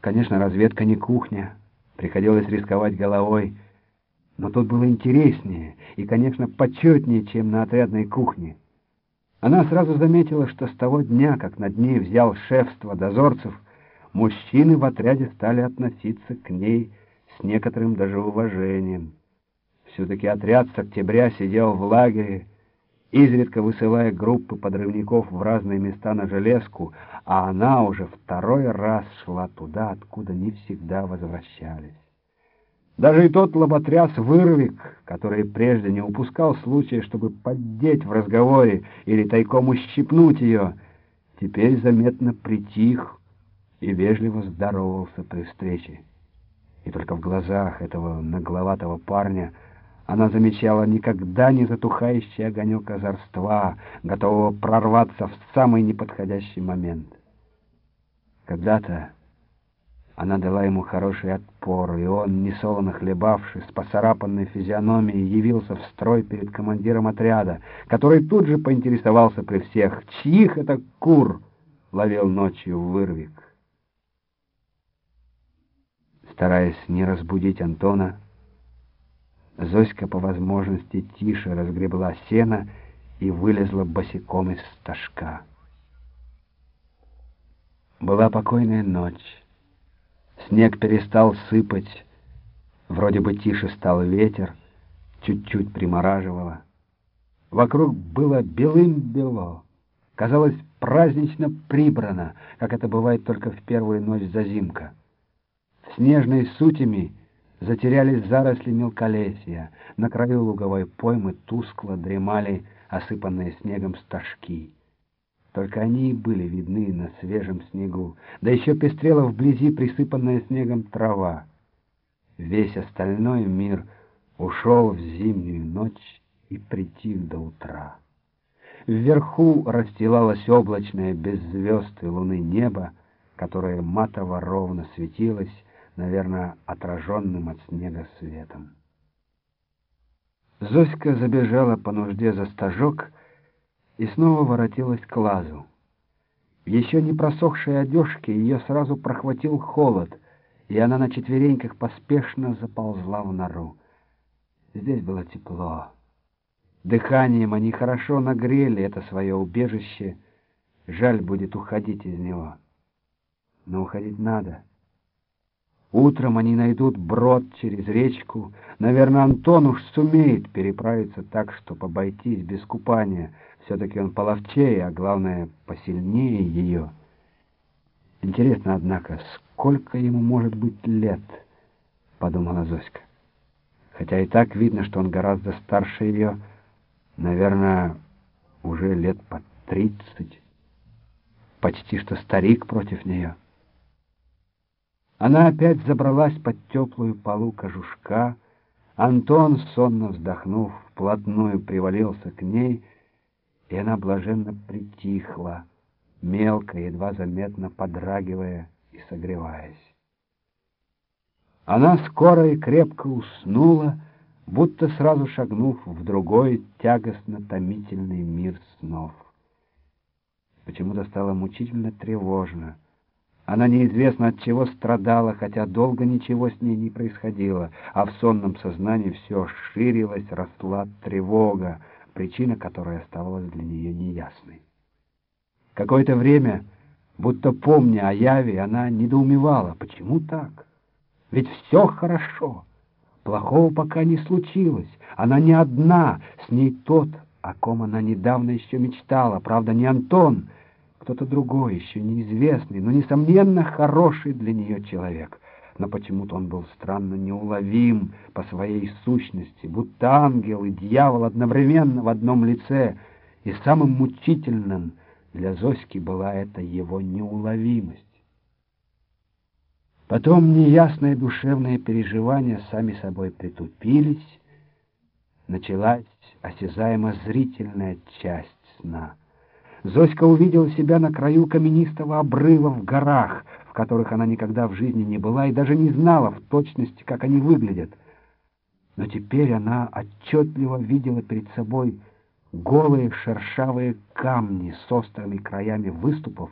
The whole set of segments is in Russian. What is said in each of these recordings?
Конечно, разведка не кухня. Приходилось рисковать головой. Но тут было интереснее и, конечно, почетнее, чем на отрядной кухне. Она сразу заметила, что с того дня, как над ней взял шефство дозорцев, мужчины в отряде стали относиться к ней с некоторым даже уважением. Все-таки отряд с октября сидел в лагере, изредка высылая группы подрывников в разные места на железку, а она уже второй раз шла туда, откуда не всегда возвращались. Даже и тот лоботряс-вырвик, который прежде не упускал случая, чтобы поддеть в разговоре или тайком ущипнуть ее, теперь заметно притих и вежливо здоровался при встрече. И только в глазах этого нагловатого парня — она замечала никогда не затухающий огонек озорства, готового прорваться в самый неподходящий момент. Когда-то она дала ему хороший отпор, и он, несолоно хлебавший, с поцарапанной физиономией, явился в строй перед командиром отряда, который тут же поинтересовался при всех, чьих это кур ловил ночью вырвик. Стараясь не разбудить Антона, Зоська по возможности тише разгребла сено и вылезла босиком из стажка. Была покойная ночь. Снег перестал сыпать, вроде бы тише стал ветер, чуть-чуть примораживало. Вокруг было белым-бело, казалось празднично прибрано, как это бывает только в первую ночь зазимка. В снежной сутями Затерялись заросли мелколесья, на краю луговой поймы тускло дремали осыпанные снегом стажки. Только они и были видны на свежем снегу, да еще пестрела вблизи присыпанная снегом трава. Весь остальной мир ушел в зимнюю ночь и притих до утра. Вверху расстилалось облачное без звезд и луны небо, которое матово ровно светилось, наверное, отраженным от снега светом. Зоська забежала по нужде за стажок и снова воротилась к лазу. В еще не просохшей одежке ее сразу прохватил холод, и она на четвереньках поспешно заползла в нору. Здесь было тепло. Дыханием они хорошо нагрели это свое убежище. Жаль будет уходить из него. Но уходить надо. Утром они найдут брод через речку. Наверное, Антон уж сумеет переправиться так, чтобы обойтись без купания. Все-таки он половчее, а главное, посильнее ее. Интересно, однако, сколько ему может быть лет, подумала Зоська. Хотя и так видно, что он гораздо старше ее, наверное, уже лет по тридцать. Почти что старик против нее. Она опять забралась под теплую полу кожушка. Антон, сонно вздохнув, вплотную привалился к ней, и она блаженно притихла, мелко, едва заметно подрагивая и согреваясь. Она скоро и крепко уснула, будто сразу шагнув в другой тягостно-томительный мир снов. Почему-то стало мучительно тревожно — она неизвестно от чего страдала, хотя долго ничего с ней не происходило, а в сонном сознании все ширилась, росла тревога, причина которой оставалась для нее неясной. Какое-то время, будто помня о Яве, она недоумевала, почему так? Ведь все хорошо, плохого пока не случилось, она не одна, с ней тот, о ком она недавно еще мечтала, правда, не Антон, кто-то другой, еще неизвестный, но, несомненно, хороший для нее человек. Но почему-то он был странно неуловим по своей сущности, будто ангел и дьявол одновременно в одном лице, и самым мучительным для Зоськи была эта его неуловимость. Потом неясные душевные переживания сами собой притупились, началась осязаемо зрительная часть сна — Зоська увидела себя на краю каменистого обрыва в горах, в которых она никогда в жизни не была и даже не знала в точности, как они выглядят. Но теперь она отчетливо видела перед собой голые шершавые камни с острыми краями выступов,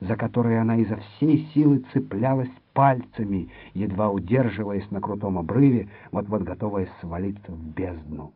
за которые она изо всей силы цеплялась пальцами, едва удерживаясь на крутом обрыве, вот-вот готовая свалиться в бездну.